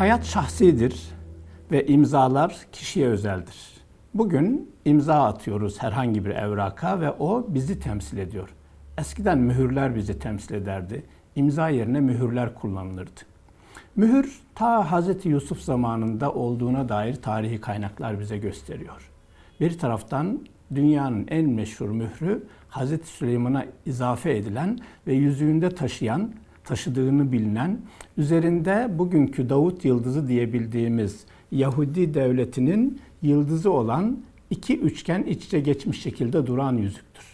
Hayat şahsidir ve imzalar kişiye özeldir. Bugün imza atıyoruz herhangi bir evraka ve o bizi temsil ediyor. Eskiden mühürler bizi temsil ederdi. İmza yerine mühürler kullanılırdı. Mühür ta Hz. Yusuf zamanında olduğuna dair tarihi kaynaklar bize gösteriyor. Bir taraftan dünyanın en meşhur mührü Hz. Süleyman'a izafe edilen ve yüzüğünde taşıyan, taşıdığını bilinen, üzerinde bugünkü Davut yıldızı diyebildiğimiz Yahudi devletinin yıldızı olan iki üçgen iç içe geçmiş şekilde duran yüzüktür.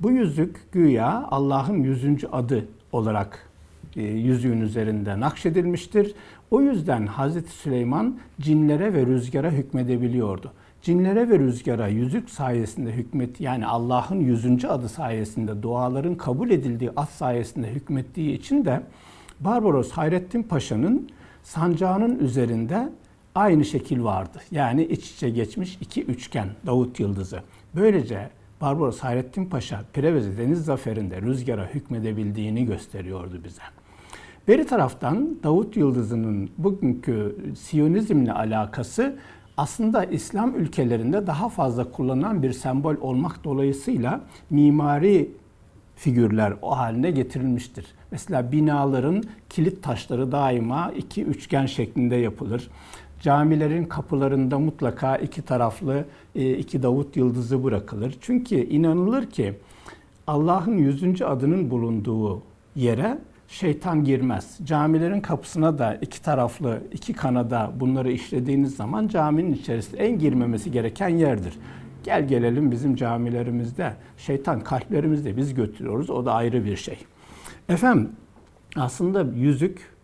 Bu yüzük güya Allah'ın yüzüncü adı olarak e, yüzüğün üzerinde nakşedilmiştir. O yüzden Hazreti Süleyman cinlere ve rüzgara hükmedebiliyordu. Cinlere ve rüzgara yüzük sayesinde hükmet yani Allah'ın yüzüncü adı sayesinde duaların kabul edildiği ad sayesinde hükmettiği için de Barbaros Hayrettin Paşa'nın sancağının üzerinde aynı şekil vardı. Yani iç içe geçmiş iki üçgen Davut Yıldızı. Böylece Barbaros Hayrettin Paşa Prevezi Deniz Zaferi'nde rüzgara hükmedebildiğini gösteriyordu bize. Beri taraftan Davut Yıldızı'nın bugünkü Siyonizmle alakası aslında İslam ülkelerinde daha fazla kullanılan bir sembol olmak dolayısıyla mimari figürler o haline getirilmiştir. Mesela binaların kilit taşları daima iki üçgen şeklinde yapılır. Camilerin kapılarında mutlaka iki taraflı e, iki Davut yıldızı bırakılır. Çünkü inanılır ki Allah'ın yüzüncü adının bulunduğu yere şeytan girmez. Camilerin kapısına da iki taraflı, iki kanada bunları işlediğiniz zaman caminin içerisinde en girmemesi gereken yerdir. Gel gelelim bizim camilerimizde şeytan kalplerimizde biz götürüyoruz. O da ayrı bir şey. Efendim aslında yüzük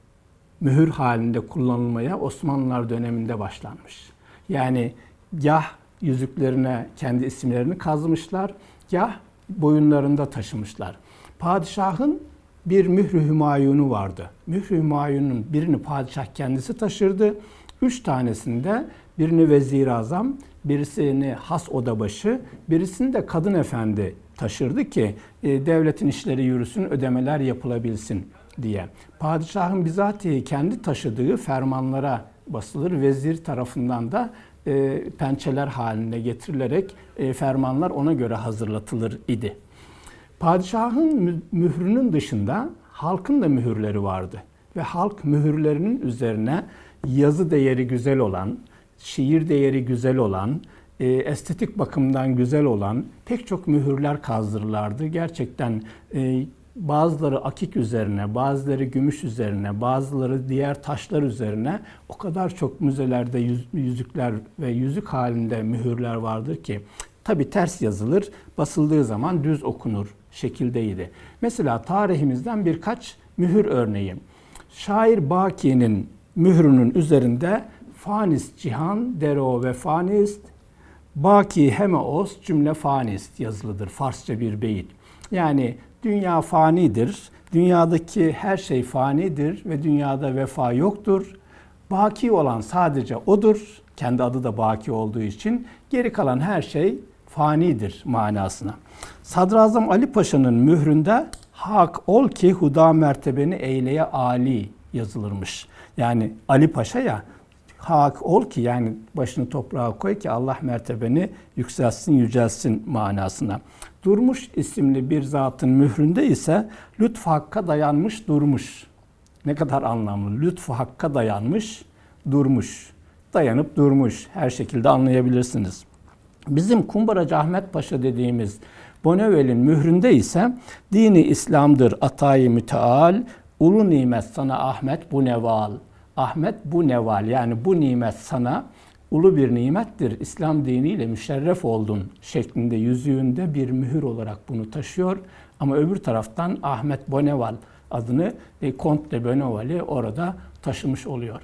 mühür halinde kullanılmaya Osmanlılar döneminde başlanmış. Yani yah yüzüklerine kendi isimlerini kazmışlar, yah boyunlarında taşımışlar. Padişahın bir mührü hümayunu vardı. Mührü hümayunun birini padişah kendisi taşırdı. Üç tanesinde birini vezir azam, birisini has odabaşı, birisini de kadın efendi taşırdı ki e, devletin işleri yürüsün, ödemeler yapılabilsin diye. Padişahın bizatihi kendi taşıdığı fermanlara basılır. Vezir tarafından da e, pençeler haline getirilerek e, fermanlar ona göre hazırlatılır idi. Padişahın mührünün dışında halkın da mühürleri vardı. Ve halk mühürlerinin üzerine yazı değeri güzel olan, şiir değeri güzel olan, e, estetik bakımdan güzel olan pek çok mühürler kazdırırlardı. Gerçekten e, bazıları akik üzerine, bazıları gümüş üzerine, bazıları diğer taşlar üzerine o kadar çok müzelerde yüzükler ve yüzük halinde mühürler vardır ki tabi ters yazılır, basıldığı zaman düz okunur şekildeydi. Mesela tarihimizden birkaç mühür örneği. Şair Baki'nin mührünün üzerinde Fanis cihan dero ve fanist Baki hemeos cümle fanist yazılıdır. Farsça bir beyit. Yani dünya fanidir. Dünyadaki her şey fanidir ve dünyada vefa yoktur. Baki olan sadece odur. Kendi adı da baki olduğu için geri kalan her şey fanidir manasına. Sadrazam Ali Paşa'nın mühründe hak ol ki huda mertebeni eyleye ali yazılırmış. Yani Ali Paşa ya hak ol ki yani başını toprağa koy ki Allah mertebeni yükselsin yücelsin manasına. Durmuş isimli bir zatın mühründe ise lütfu hakka dayanmış durmuş. Ne kadar anlamlı. Lütfu hakka dayanmış durmuş. Dayanıp durmuş. Her şekilde anlayabilirsiniz. Bizim Kumbaracı Ahmet Paşa dediğimiz Bonevel'in mühründe ise dini İslam'dır atayı müteal, ulu nimet sana Ahmet bu neval. Ahmet bu neval yani bu nimet sana ulu bir nimettir. İslam diniyle müşerref oldun şeklinde yüzüğünde bir mühür olarak bunu taşıyor. Ama öbür taraftan Ahmet Boneval adını e, Kont de Boneval'i orada taşımış oluyor.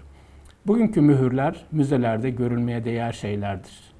Bugünkü mühürler müzelerde görülmeye değer şeylerdir.